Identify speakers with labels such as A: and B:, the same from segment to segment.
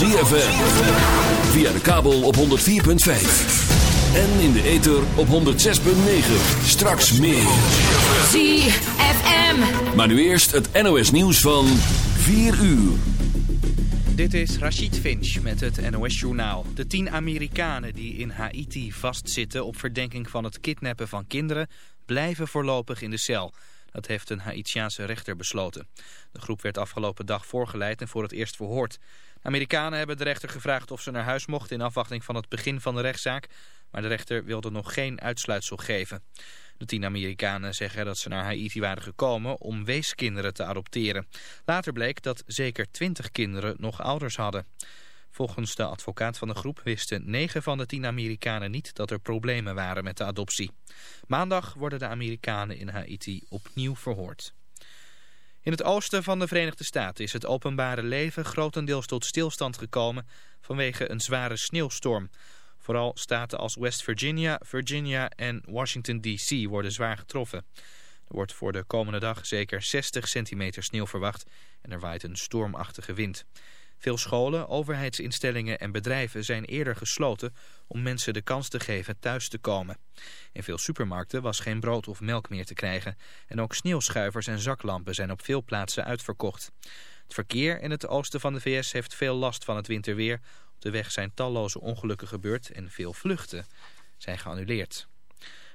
A: ZFM. Via de kabel op 104.5. En in de ether op 106.9. Straks meer.
B: ZFM.
A: Maar nu eerst het NOS nieuws van 4 uur.
C: Dit is Rachid Finch met het NOS-journaal. De tien Amerikanen die in Haiti vastzitten op verdenking van het kidnappen van kinderen... blijven voorlopig in de cel. Dat heeft een Haitiaanse rechter besloten. De groep werd afgelopen dag voorgeleid en voor het eerst verhoord. Amerikanen hebben de rechter gevraagd of ze naar huis mochten... in afwachting van het begin van de rechtszaak. Maar de rechter wilde nog geen uitsluitsel geven. De tien Amerikanen zeggen dat ze naar Haiti waren gekomen om weeskinderen te adopteren. Later bleek dat zeker twintig kinderen nog ouders hadden. Volgens de advocaat van de groep wisten negen van de tien Amerikanen niet dat er problemen waren met de adoptie. Maandag worden de Amerikanen in Haiti opnieuw verhoord. In het oosten van de Verenigde Staten is het openbare leven grotendeels tot stilstand gekomen vanwege een zware sneeuwstorm. Vooral staten als West Virginia, Virginia en Washington D.C. worden zwaar getroffen. Er wordt voor de komende dag zeker 60 centimeter sneeuw verwacht en er waait een stormachtige wind. Veel scholen, overheidsinstellingen en bedrijven zijn eerder gesloten om mensen de kans te geven thuis te komen. In veel supermarkten was geen brood of melk meer te krijgen en ook sneeuwschuivers en zaklampen zijn op veel plaatsen uitverkocht. Het verkeer in het oosten van de VS heeft veel last van het winterweer. Op de weg zijn talloze ongelukken gebeurd en veel vluchten zijn geannuleerd.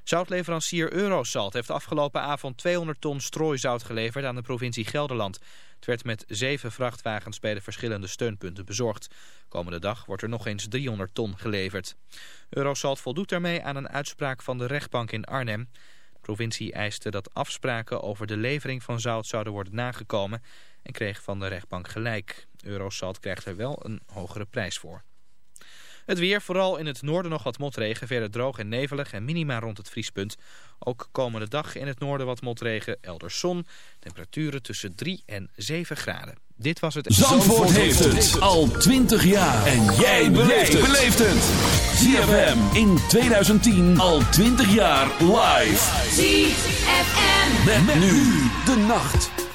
C: Zoutleverancier Eurosalt heeft afgelopen avond 200 ton strooizout geleverd aan de provincie Gelderland. Het werd met zeven vrachtwagens bij de verschillende steunpunten bezorgd. Komende dag wordt er nog eens 300 ton geleverd. Eurosalt voldoet daarmee aan een uitspraak van de rechtbank in Arnhem. De provincie eiste dat afspraken over de levering van zout zouden worden nagekomen en kreeg van de rechtbank gelijk. Eurosalt krijgt er wel een hogere prijs voor. Het weer, vooral in het noorden nog wat motregen, verder droog en nevelig en minima rond het vriespunt. Ook komende dag in het noorden wat motregen, elders zon, temperaturen tussen 3 en 7 graden. Dit was het...
A: Zandvoort heeft het al 20 jaar. En jij beleeft het. ZFM in 2010 al 20 jaar live.
B: ZFM.
A: Met nu de nacht.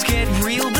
D: things get real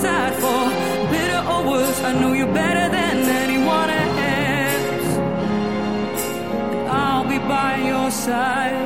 B: Sad for. Bitter or worse, I know you better than anyone else. I'll be by your side.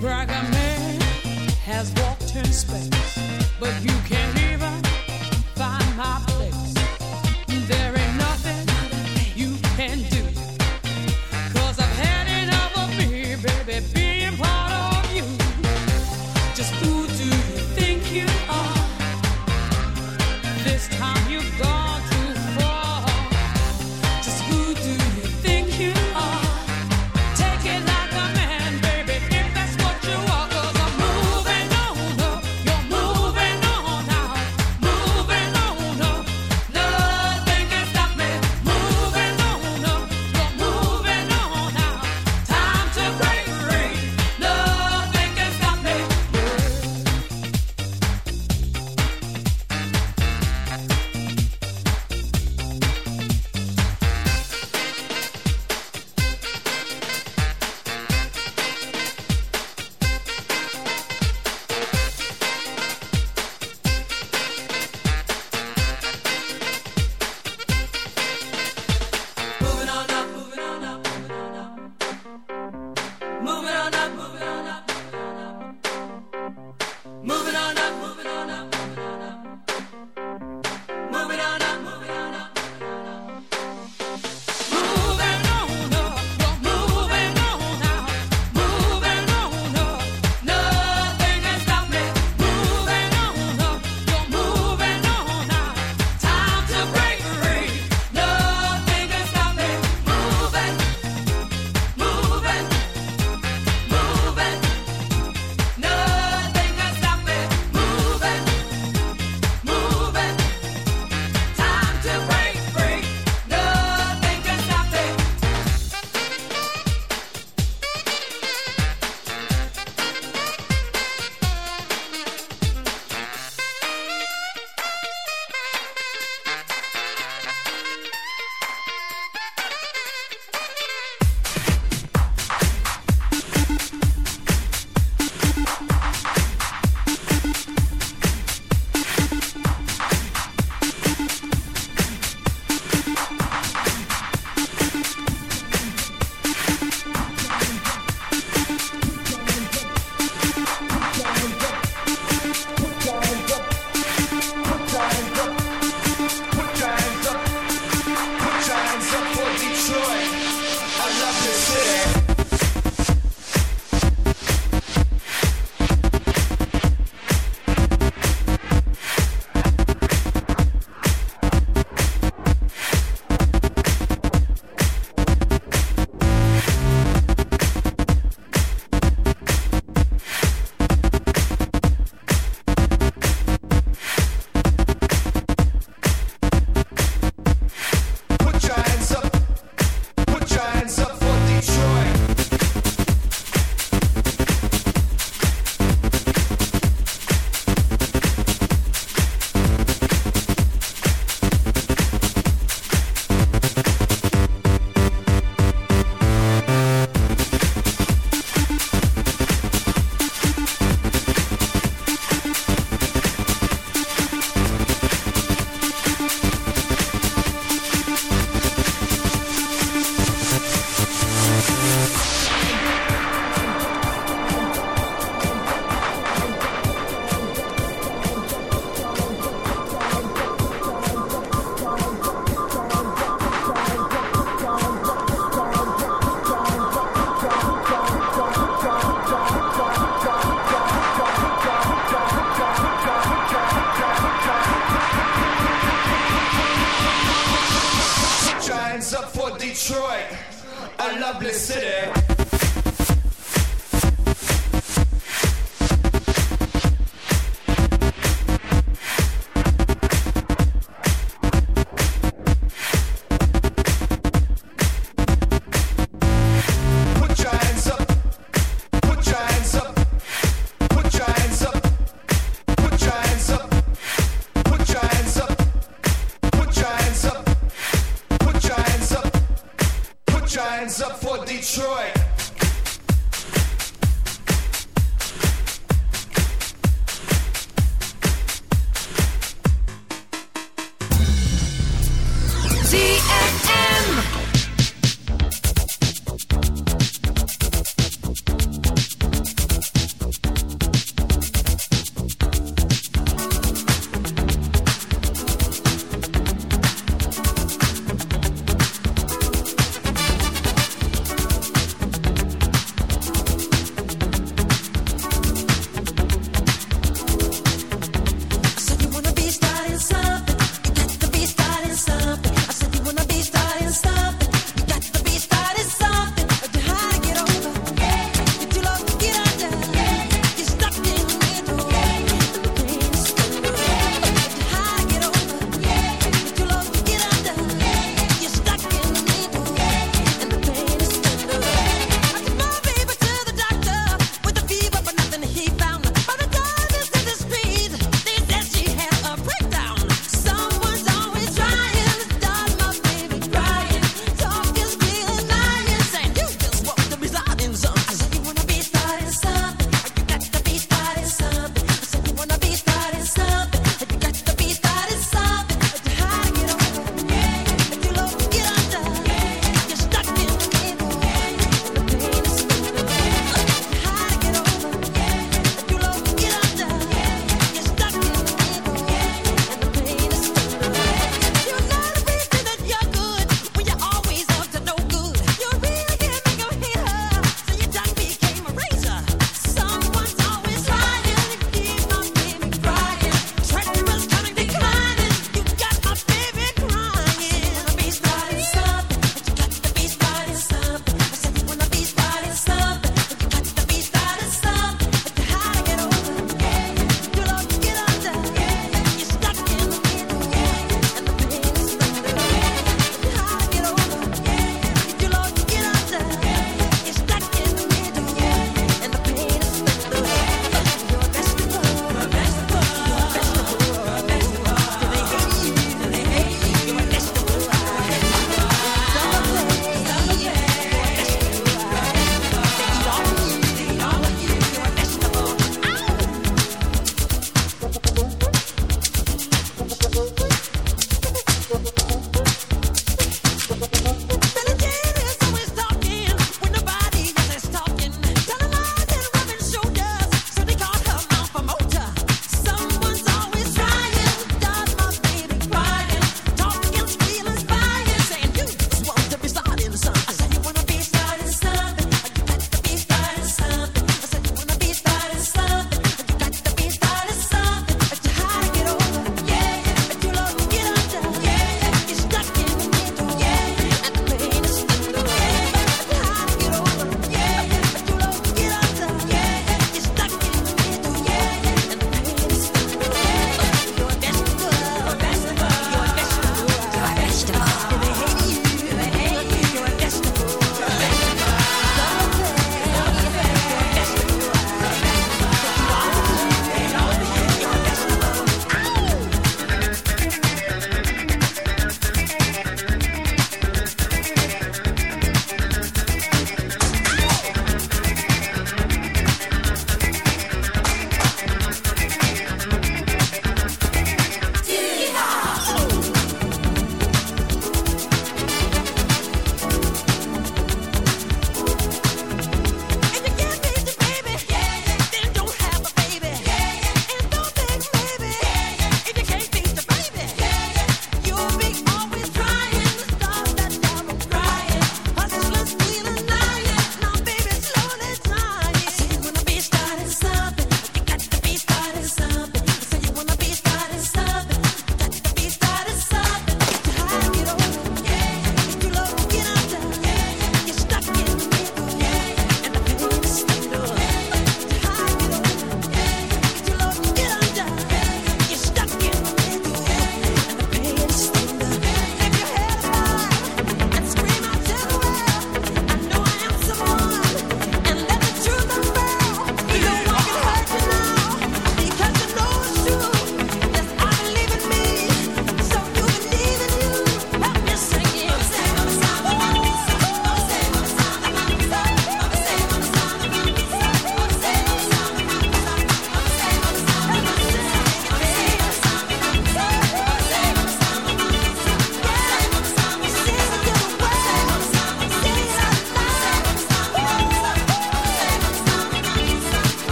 B: bragger man has walked in space, but you can't even.